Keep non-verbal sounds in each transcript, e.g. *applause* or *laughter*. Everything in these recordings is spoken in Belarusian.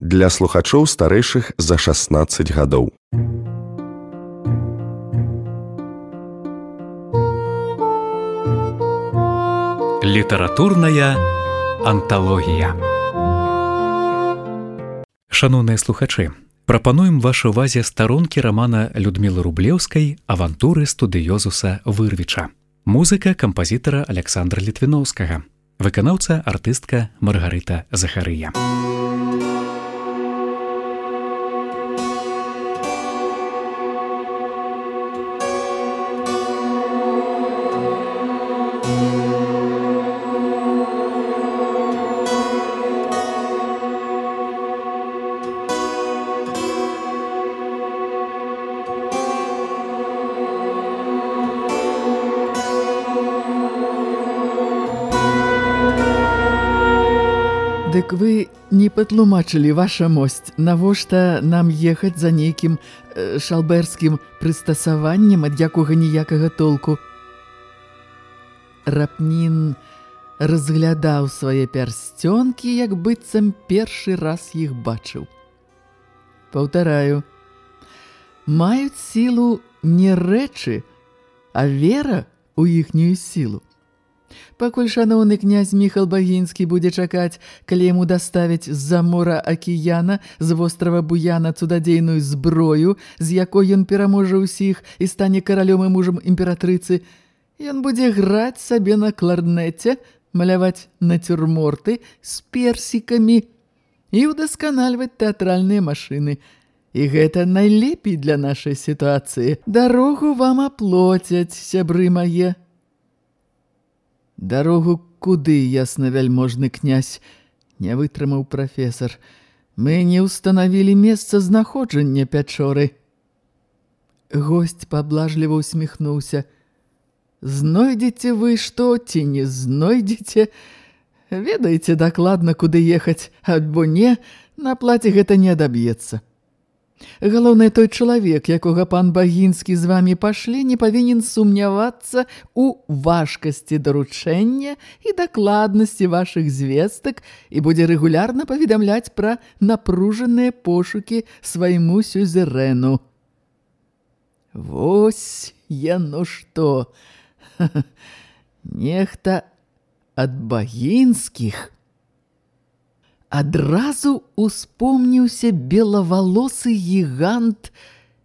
для слухачоў старэйшых за 16 гадоў. Літаратурная анталогія. Шаноўныя слухачы, прапануем вашай увазе старонкі рамана Людмілы Рублеўскай авантуры студыёзуса Вырвіча. Музыка кампазітара Александра Літвіноўскага. Выканаўца артыстка Маргарыта Захарыя. Дык вы не патлумачылі ваша мосць, навошта нам ехаць за нейкім э, шалберскім прыстасаваннем, ад якога ніякага толку. Рапнін разглядаў свае пярсцёнкі, як быццам першы раз іх бачыў. Паўтараю, маюць сілу не рэчы, а вера ў іхнюю сілу. Пакуль шаноўны князь Міхал Багінскі будзе чакаць, калі яму даставяць з-за мора акіяна з вострава Буяна цудадзейную зброю, з якой ён пераможа ўсіх і стане каралём і мужам імператрыцы, ён будзе граць сабе на кларнеце, маляваць нацюрморты з персікамі і ўдасканальваць тэатральныя машыны. І гэта найлепей для нашай сітуацыі. Дарогу вам аплоцяць, сябры мае. Дарогу куды, ясна вяльможны князь, не вытрымаў прафесар. Мы не ўстанавілі месца знаходжання пячоры. Госць паблажліва усміхнуўся. Знойдзеце вы што ці не знойдзеце? Ведаеце дакладна, куды ехаць, альбо не, на плаце гэта не адаб'ецца. Галоўны той чалавек, якога пан Багінскі з вамі пашлі, не павінен сумнявацца ў важкасці даручэння і дакладнасці вашых звестак і будзе рэгулярна паведамляць пра напружаныя пошукі свайму сюзерэну. Вось яно што! *laughs* Нехта ад Багінскіх – адразу успомніўся белавалосы гігант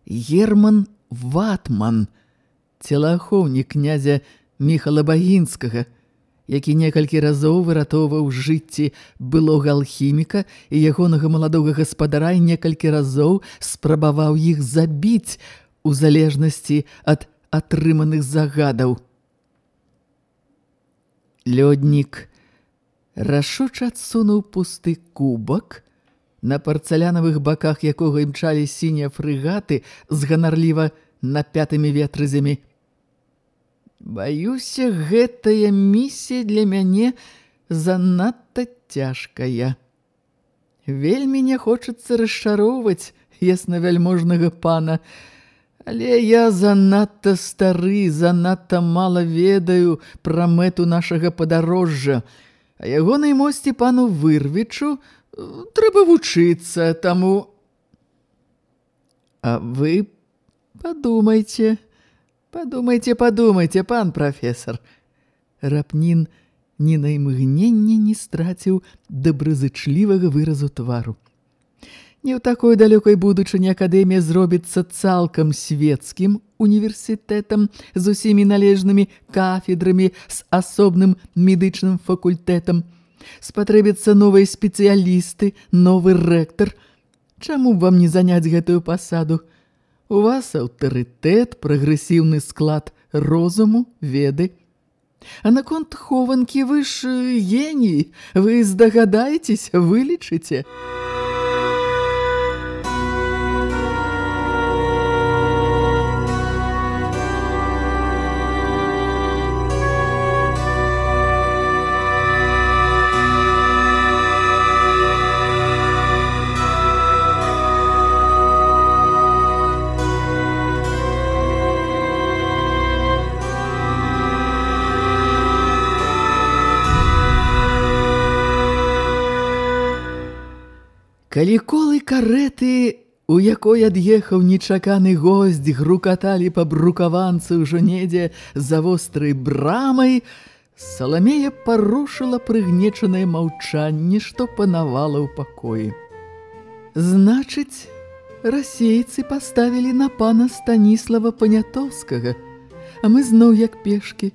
Герман Ватман, целаахоўнік князя Міхала Багінскага, які некалькі разоў выратоўваў жыцці былога алхіміка і ягонага маладога гаспадара і некалькі разоў спрабаваў іх забіць у залежнасці ад атрыманых загадаў. Лёднік – рашуча адсунуў пусты кубак, на парцалянавых баках якога імчалі сінія фрыгаты з ганарліва напятымі ветрызямі. Баюся, гэтая місія для мяне занадта цяжкая. Вельмі не хочацца расчароўваць яснавяльможнага пана, але я занадта стары, занадта мала ведаю пра мэту нашага падарожжа, А ягонай мосці пану вырвічу трэба вучыцца таму. А вы падумайце, падумайце, падумайце, пан прафесор. Рапнін ні на імгненне не страціў добразычлівага выразу твару. Не ў такой далёкай будучыні акадэмія зробіцца цалкам светскім універсітэтам з усімі належнымі кафедрамі з асобным медычным факультэтам. Спатрэбяцца новыя спецыялісты, новы рэктар. Чаму вам не заняць гэтую пасаду? У вас аўтарытэт, прагрэсіўны склад розуму, веды. А наконт хованкі вы ж геній, вы здагадаецесь, вылічыце. Музыка Калі колы кареты, у якой ад'ехаў нечаканы госць, грукаталі па брукаванцы ўжо недзе за вострай брамай, Саламея парушыла прыгнечанае маўчанне, што панавала ў пакоі. Значыць, расейцы паставілі на пана Станіслава Панятоўскага, а мы зноў як пешкі.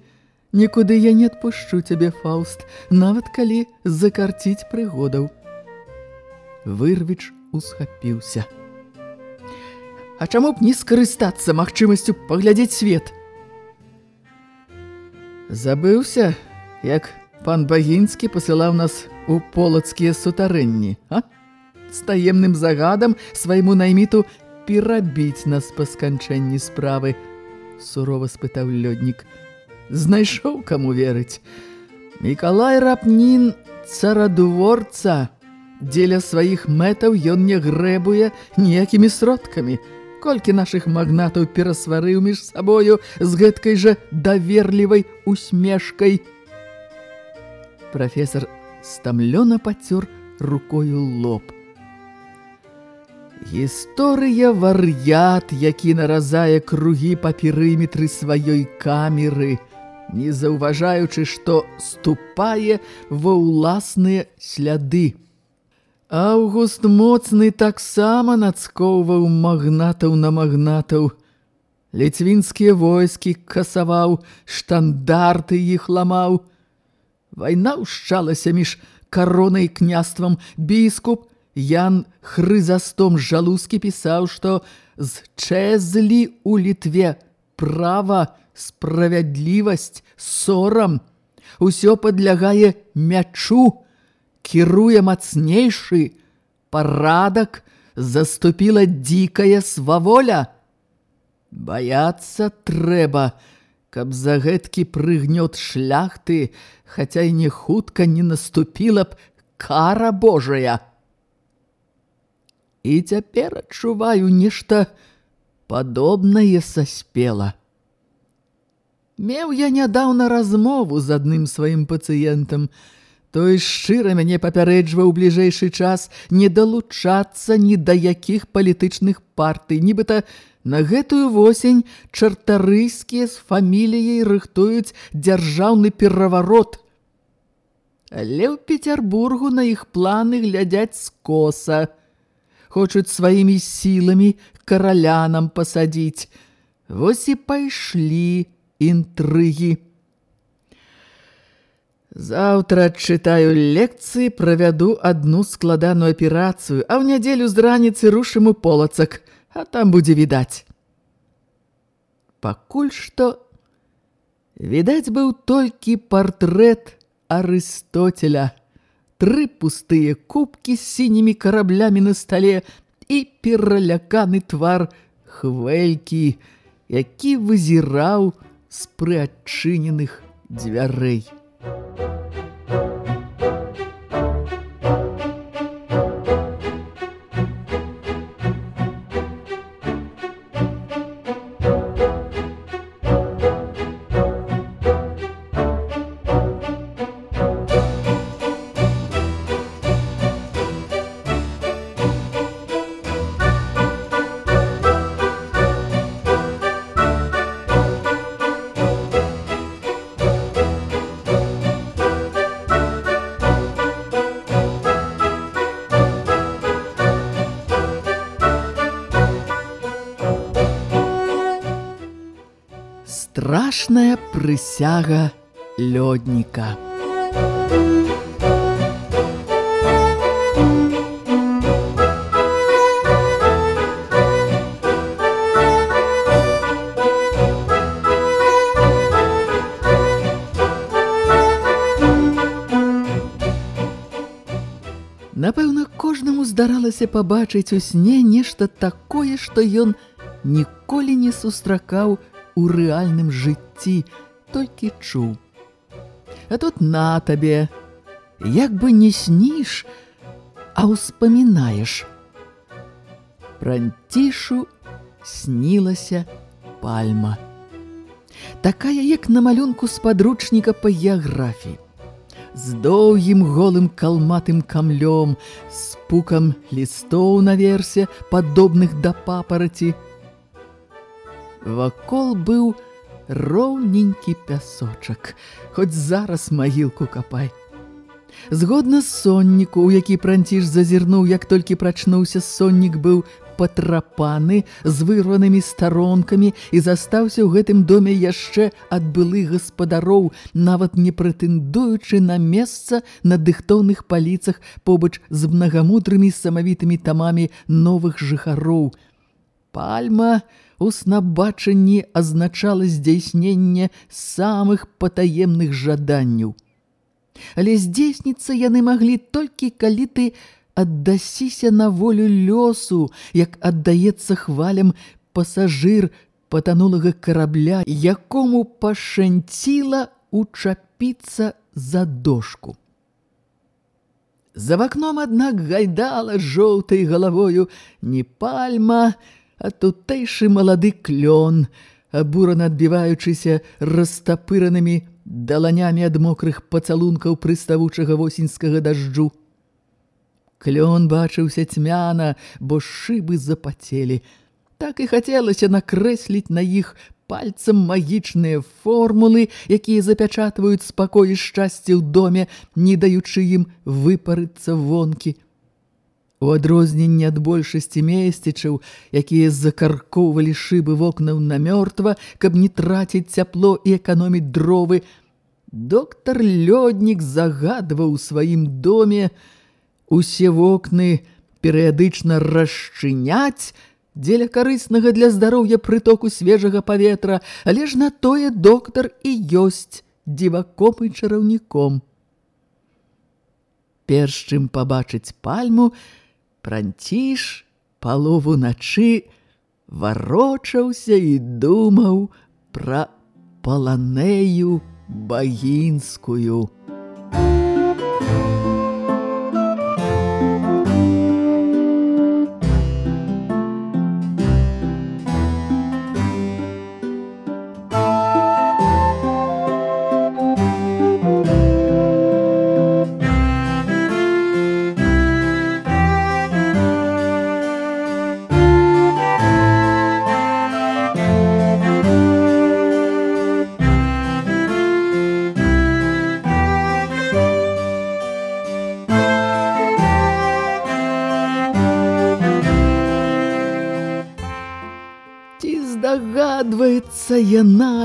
Нікуды я не адпушчу цябе, Фауст, нават калі закарціць прыгодаў. Вырвіч усхапіўся. А чаму б не скарыстацца магчымасцю паглядзець свет? Забыўся, як пан Багінскі пасылаў нас у полацкія сутарэнні, а? З таемным загадам свайму найміту перабіць нас па сканчэнні справы, сурова спытаў лёднік. Знайшоў каму верыць. Мікалай Рапнін царадворца, дзеля сваіх мэтаў ён не грэбуе ніякімі сродкамі – Колькі нашых магнатаў перасварыў між сабою з гэткай жа даверлівай усмешкай. Прафесор стамлёна пацёр рукою лоб. Гісторыя вар'ят, які наразае кругі па перыметры сваёй камеры, не заўважаючы, што ступае ва ўласныя сляды. Аўгуст моцны таксама нацкоўваў магнатаў на магнатаў. Ліцвінскія войскі касаваў, штандарты іх ламаў. Вайна ўшчалася між каронай княствам. Біскуп Ян Хрызастом Жалузкі пісаў, што з чэзлі ў літве права, справядлівасць, сорам. Усё падлягае мячу, кіруе мацнейшы, парадак заступіла дзікая сваволя. Баяцца трэба, каб за гэткі прыгнёт шляхты, хаця і не хутка не наступіла б кара Божая. І цяпер адчуваю нешта падобнае саспела. Меў я нядаўна размову з адным сваім пацыентам, той шчыра мяне папярэджваў бліжэйшы час не далучацца ні да якіх палітычных партый. Нібыта на гэтую восень чартарыйскія з фаміліяй рыхтуюць дзяржаўны пераварот. Але ў Петербургу на іх планы глядяць скоса. Хочуць сваімі сіламі каралянам пасадзіць. Вось і пайшлі інтрыгі. Заўтра чытаю лекцыі, правяду адну складаную аперацыю, а ў нядзелю з раніцы рушым у полацак, а там будзе відаць. Пакуль што відаць быў толькі партрэт Арыстотеля, тры пустыя кубкі з сінімі караблямі на стале і пераляканы твар хвэлькі, які вызіраў з прыадчыненых дзвярэй. you прысяга лёдніка. Напэўна, кожнаму здаралася пабачыць у сне нешта такое, што ён ніколі не сустракаў у рэальным жыцці толькі чуў. А тут на табе, як бы не сніш, а ўспамінаеш. Пранцішу снілася пальма. Такая, як на малюнку з падручніка па геаграфіі. з доўгім голым калматым камлём, з пукам лістоў наверсе, падобных да папараці. Вакол быў роўненькі пясочак, хоць зараз магілку капай. Згодна з сонніку, у які пранціш зазірнуў, як толькі прачнуўся, соннік быў патрапаны з вырванымі старонкамі і застаўся ў гэтым доме яшчэ ад былых гаспадароў, нават не прэтэндуючы на месца на дыхтоўных паліцах побач з мнагамудрымі самавітымі тамамі новых жыхароў. Пальма у снабачанні азначала здзейсненне самых патаемных жаданняў. Але здзейсніцца яны маглі толькі калі ты аддасіся на волю лёсу, як аддаецца хвалям пасажыр патанулага карабля, якому пашанціла учапіцца за дошку. За вакном, аднак, гайдала жоўтай галавою не пальма, а тутэйшы малады клён, абурана адбіваючыся растапыранымі даланямі ад мокрых пацалункаў прыставучага восеньскага дажджу. Клён бачыўся цьмяна, бо шыбы запацелі. Так і хацелася накрэсліць на іх пальцам магічныя формулы, якія запячатваюць спакой і шчасце ў доме, не даючы ім выпарыцца вонкі. У адрозненне ад большасці месцічаў, якія закаркоўвалі шыбы вокнаў намёртва, каб не траціць цяпло і эканоміць дровы, доктар Лёднік загадваў у сваім доме усе вокны перыядычна расчыняць дзеля карыснага для здароўя прытоку свежага паветра, але ж на тое доктар і ёсць дзіваком і чараўніком. Перш чым пабачыць пальму, Пранціш палову начы варочаўся і думаў пра паланею багінскую.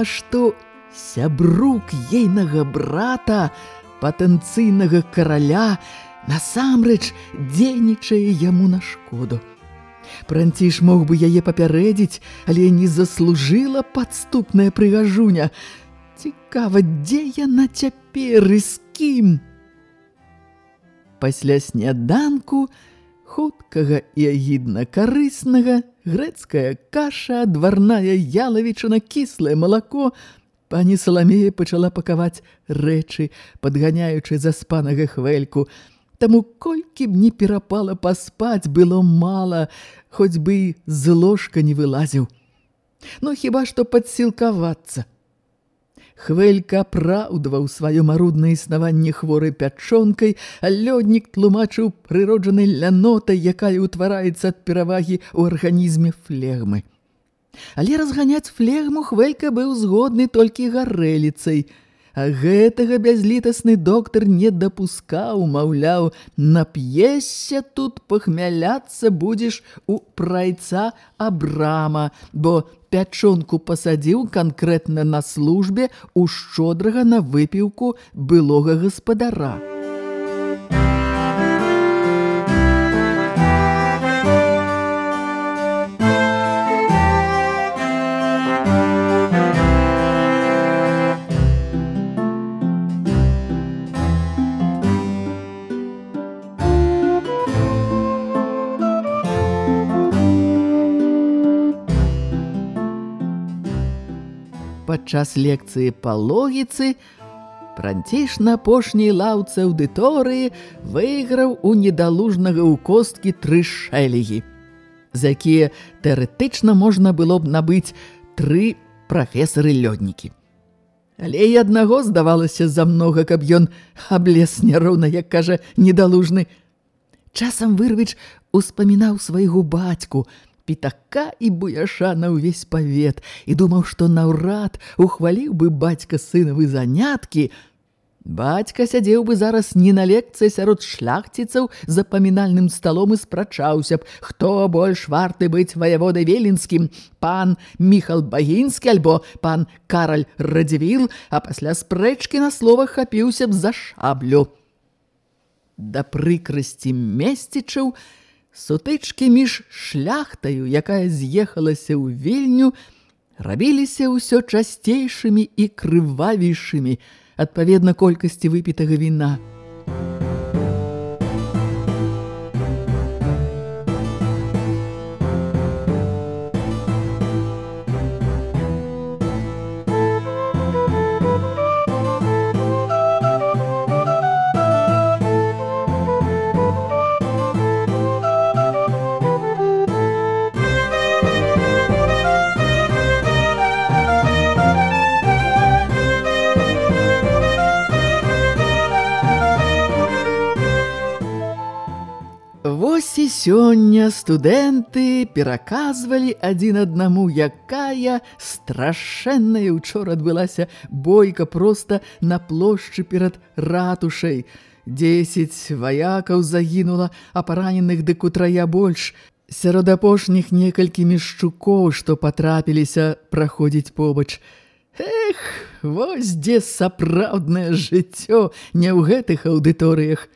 Што сябрук ейнага брата, патэнцыйнага караля, насамрэч дзейнічае яму на шкоду. Пранціш мог бы яе папярэдзіць, але не заслужыла падступная прыгажуня. Цікава, дзе яна цяпер і з кім? Пасля сняданку, хуткага і агідна карыснага, грэцкая каша, дварная ялавічына, кіслае малако. Пані Саламея пачала пакаваць рэчы, падганяючы заспанага хвельку. Таму колькі б не перапала паспаць, было мала, хоць бы з ложка не вылазіў. Ну, хіба што падсілкавацца. Хвелька апраўдваў сваё маруднае існаванне хворай пячонкай, а лёднік тлумачыў прыроджанай лянотай, якая ўтвараецца ад перавагі ў арганізме флегмы. Але разганяць флегму Хвелька быў згодны толькі гарэліцай – А гэтага бязлітасны доктар не дапускаў, маўляў, нап'ешся тут пахмяляцца будзеш у прайца Абрама, бо пячонку пасадзіў канкрэтна на службе у шчодрага на выпіўку былога гаспадара. Падчас лекцыі па логіцы, Пранціш на апошняй лаўцы аўдыторыі выйграў у недалужнага ў косткі тры шэлегі, за якія тэарэтычна можна было б набыць тры прафесары-лёднікі. Але і аднаго здавалася за многа, каб ён аблес няроўна, як кажа, недалужны. Часам вырвіч успамінаў свайго бацьку, пітака і буяша на ўвесь павет, і думаў, што наўрад ухваліў бы бацька сынавы заняткі, Бацька сядзеў бы зараз не на лекцыі сярод шляхціцаў за памінальным сталом і спрачаўся б, хто больш варты быць ваяводай Велінскім, пан Міхал Багінскі альбо пан Караль Радзівіл, а пасля спрэчкі на словах хапіўся б за шаблю. Да прыкрасці месцічаў, сутычкі між шляхтаю, якая з'ехалася ў вільню, рабіліся ўсё часцейшымі і крывавейшымі, адпаведна колькасці выпітага віна. Сёння студэнты пераказвалі адзін аднаму, якая страшэнная учора адбылася бойка проста на плошчы перад ратушай. Дзесяць ваякаў загінула, а параненых дык утрая больш. Сярод апошніх некалькі мішчукоў, што патрапіліся праходзіць побач. Эх, вось дзе сапраўднае жыццё не ў гэтых аўдыторыях.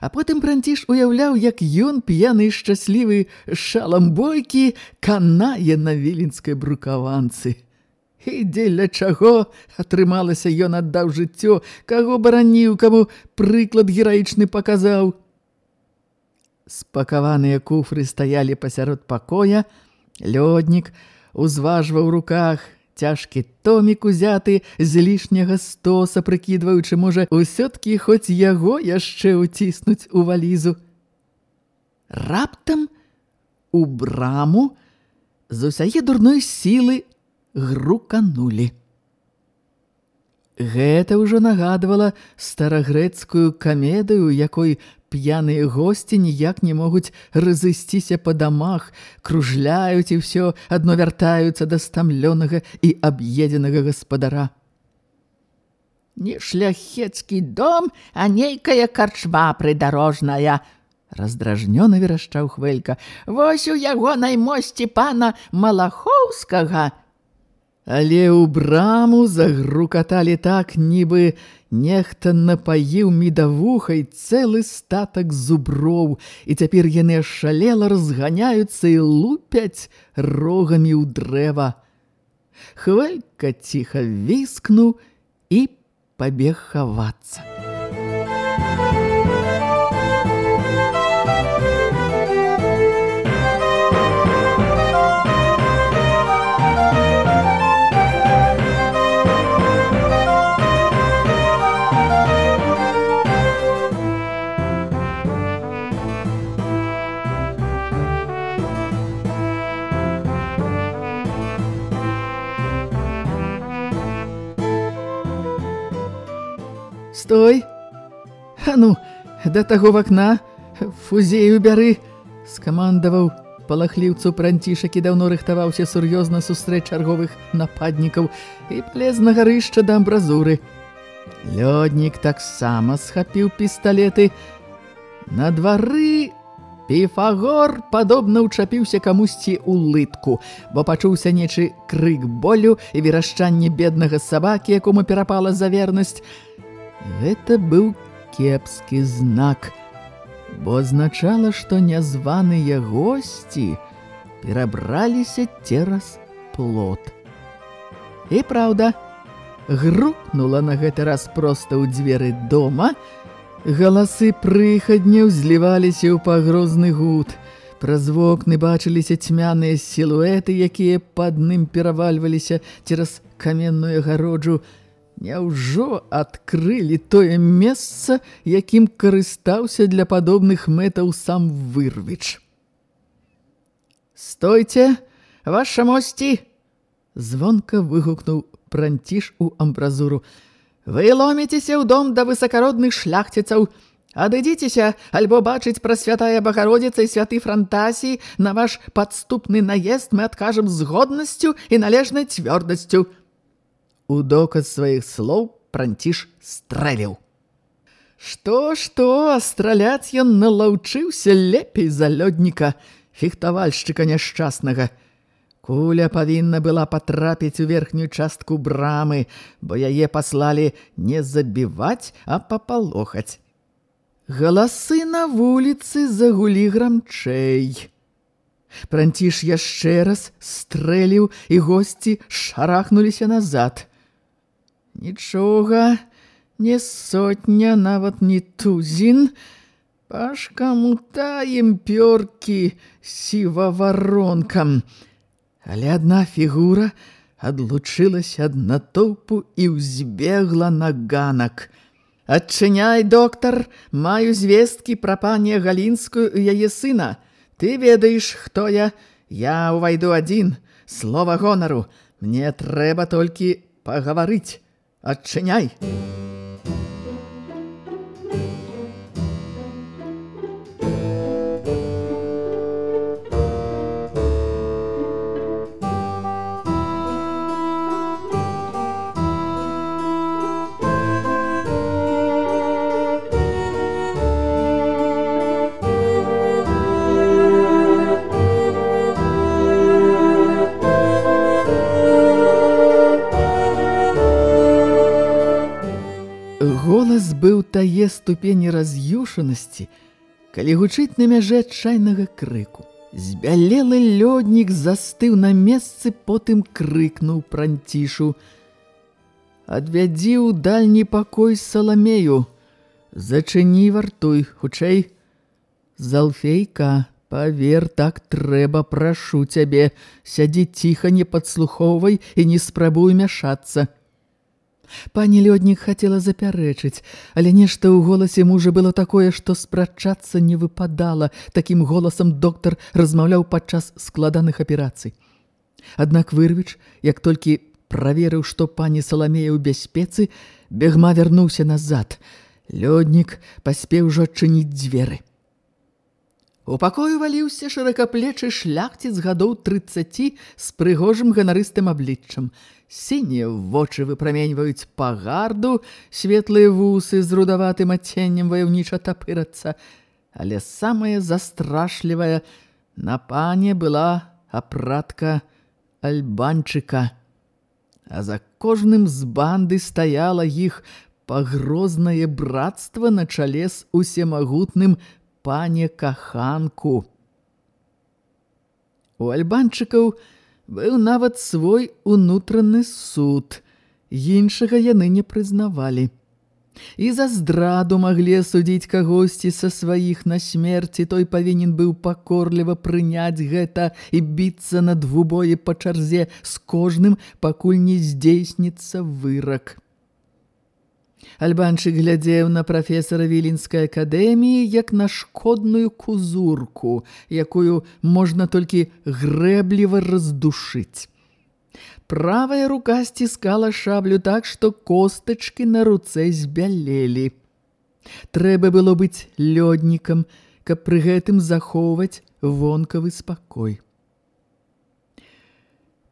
А потым Пранціш уяўляў, як ён, п'яны і шчаслівы шалам бойкі, канае на віленскай брукаванцы. І дзеля чаго атрымалася ён аддаў жыццё, каго бараніў, каму прыклад гераічны паказаў. Спакаваныя куфры стаялі пасярод пакоя, лёднік узважваў руках цяжкі томік узяты з лішняга стоса, прыкідваючы, можа, усё-ткі хоць яго яшчэ ўціснуць у валізу. Раптам у браму з усяе дурной сілы груканулі. Гэта ўжо нагадвала старагрэцкую камедыю, якой П'яныя госці ніяк не могуць разысціся па дамах, кружляюць і ўсё адно вяртаюцца да стамлёнага і аб'едзенага гаспадара. Не шляхецкі дом, а нейкая карчма прыдарожная, раздражнёна верашчаў хвелька. Вось у ягонай мосці пана Малахоўскага. Але ў браму загрукаталі так, нібы Нехта напаіў медавухай цэлы статак зуброў, і цяпер яны шалела разганяюцца і лупяць рогамі ў дрэва. Хвалька ціха віскнуў і пабег хавацца. Стой! А ну, да таго вакна, фузею бяры, скамандаваў палахліўцу пранцішак і даўно рыхтаваўся сур'ёзна сустрэч чарговых нападнікаў і палез на гарышча да амбразуры. Лёднік таксама схапіў пісталеты. На двары Піфагор падобна ўчапіўся камусьці ў лытку, бо пачуўся нечы крык болю і верашчанне беднага сабакі, якому перапала за вернасць. Гэта быў кепскі знак, бо азначала, што нязваныя госці перабраліся цераз плот. І праўда, грукнула на гэты раз проста ў дзверы дома, галасы прыхадняў зліваліся ў пагрозны гуд. Праз вокны бачыліся цьмяныя сілуэты, якія пад ным перавальваліся цераз каменную гароджу, Няўжо адкрылі тое месца, якім карыстаўся для падобных мэтаў сам вырвіч. «Стойце, ваша мосці!» Звонка выгукнуў пранціш у амбразуру. Вы ломіцеся ў дом да высакародных шляхціцаў. Адыдзіцеся, альбо бачыць пра святая Багародзіца і святы Франтасій, на ваш падступны наезд мы адкажам з годнасцю і належнай цвёрдасцю. У доказ сваіх слоў пранціш стрэліў. Што-што, страляць ён налаўчыўся лепей за лёдніка, фехтавальшчыка няшчаснага. Куля павінна была патрапіць у верхнюю частку брамы, бо яе паслалі не забіваць, а папалохаць. Галасы на вуліцы загулі грамчэй. Пранціш яшчэ раз стрэліў, і госці шарахнуліся назад. Нічога, не сотня, нават не тузін, пашкамутаем пёркі сіваваронкам. Але адна фігура адлучылася ад натоўпу і ўзбегла на ганак. «Адчыняй, доктар, маю звесткі пра пані Галінскую і яе сына. Ты ведаеш, хто я? Я ўвайду адзін. Слова гонару. Мне трэба толькі пагаварыць. Адчыняй!» Тае ступені раз'юшанасці, калі гучыць на мяжэ адчайнага крыку. Збялелы лёднік застыў на месцы, потым крыкнуў пранцішу. «Адвядзі ў дальні пакой Саламею! Зачыні вартуй, хутчэй! Залфейка, павер, так трэба, прашу цябе, сядзі ціха, не падслухоўвай і не спрабуй мяшацца!» Пані лёднік хацела запярэчыць, але нешта ў голасе мужа было такое, што спрачацца не выпадала. Такім голасам доктар размаўляў падчас складаных аперацый. Аднак вырвіч, як толькі праверыў, што пані Саламея ў бяспецы, бегма вярнуўся назад. Лёднік паспеў ужо адчыніць дзверы. У пакою валіўся шыракаплечы шляхціц гадоў 30 з прыгожым ганарыстым абліччам. Сінія вочы выпраменьваюць пагарду, светлыя вусы з рудаватым адценнем ваяўніча тапырацца. Але самае застрашлівае на пане была апратка альбанчыка. А за кожным з банды стаяла іх пагрознае братства на чале з усемагутным пане каханку. У альбанчыкаў быў нават свой унутраны суд, іншага яны не прызнавалі. І за здраду маглі судзіць кагосьці са сваіх на смерці, той павінен быў пакорліва прыняць гэта і біцца на двубоі па чарзе з кожным, пакуль не здзейсніцца вырак. Альбанчык глядзеў на прафесара Віленскай акадэміі як на шкодную кузурку, якую можна толькі грэбліва раздушыць. Правая рука сціскала шаблю так, што костачкі на руцэ збялелі. Трэба было быць лёднікам, каб пры гэтым захоўваць вонкавы спакой.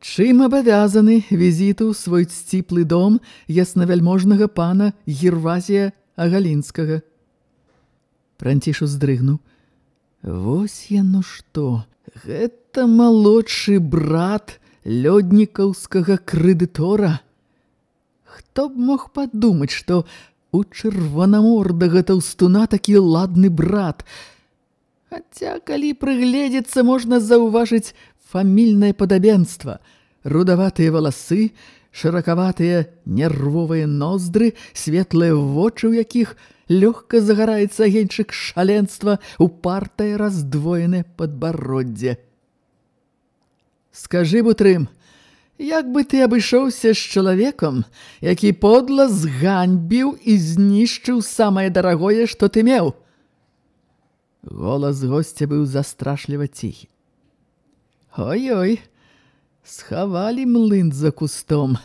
Чым абавязаны візіту свой сціплы дом яснавяльможнага пана Гервазія Агалінскага? Пранціш уздрыгнуў. Вось яно што, гэта малодшы брат лёднікаўскага крэдытора. Хто б мог падумаць, што у чырванамордага таўстуна такі ладны брат. Хаця, калі прыгледзецца, можна заўважыць фамільнае падабенства, рудаватыя валасы, шыракаватыя нервовыя ноздры, светлыя вочы, у якіх лёгка загараецца агеньчык шаленства, упартае раздвоенае падбароддзе. Скажы, Бутрым, як бы ты абышоўся з чалавекам, які подла зганьбіў і знішчыў самае дарагое, што ты меў? Голас госця быў застрашліва ціхі. Ой-ой, схавалі млын за кустом.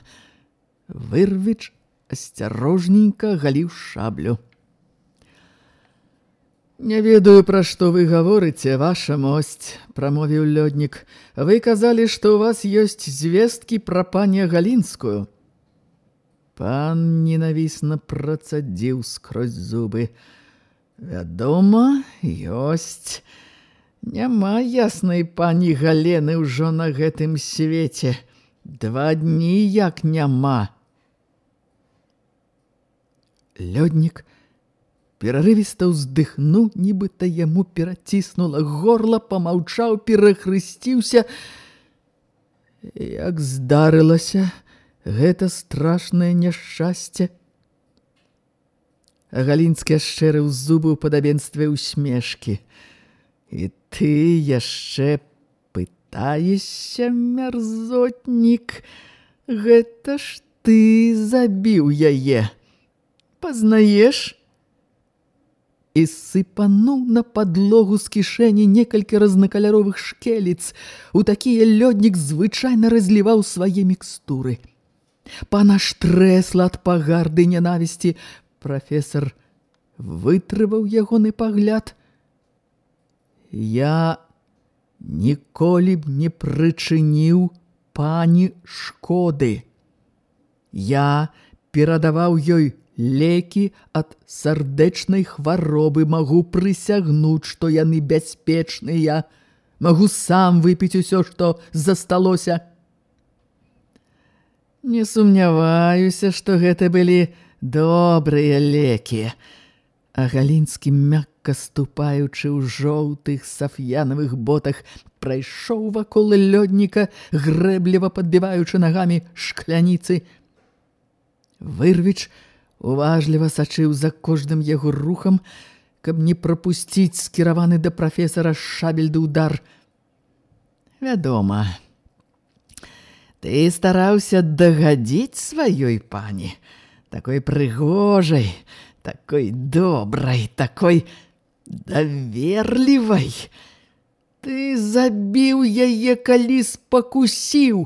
Вырвіч асцярожненька галіў шаблю. Не ведаю, пра што вы гаворыце, ваша мосць, прамовіў лёднік. Вы казалі, што ў вас ёсць звесткі пра пані Галінскую. Пан ненавісна працадзіў скрозь зубы. Вядома, ёсць. Няма яснай пані Галены ўжо на гэтым свеце. Два дні як няма. Лёднік перарывіста ўздыхнуў, нібыта яму пераціснула горла, памаўчаў, перахрысціўся. Як здарылася гэта страшнае няшчасце. Галінскі ашчэрыў зубы ў падабенстве усмешкі. І ты яшчэ пытаешся, мярзотнік, гэта ж ты забіў яе. Пазнаеш? і сыпануў на падлогу з кішэні некалькі разнакаляровых шкеліц. У такія лёднік звычайна разліваў свае мікстуры. Пана штрэсла ад пагарды нянавісці. Прафесар вытрываў ягоны пагляд. Я ніколі б не прычыніў пані шкоды. Я перадаваў ёй лекі ад сардэчнай хваробы магу прысягнуць, што яны бяспечныя. Магу сам выпіць усё, што засталося. Не сумняваюся, што гэта былі добрыя лекі. А Галінскі, мякка ступаючы ў жоўтых сафьянавых ботах, прайшоў вакол лёдніка, грэбліва падбіваючы нагамі шкляніцы. Вырвіч, уважліва сачыў за кожным яго рухам, каб не прапусціць скіраваны да прафесара шабельды ўдар. Вядома, ты стараўся дагадзіць сваёй пані, такой прыгожай, такой добрай, такой даверлівай. Ты забіў яе, калі спакусіў.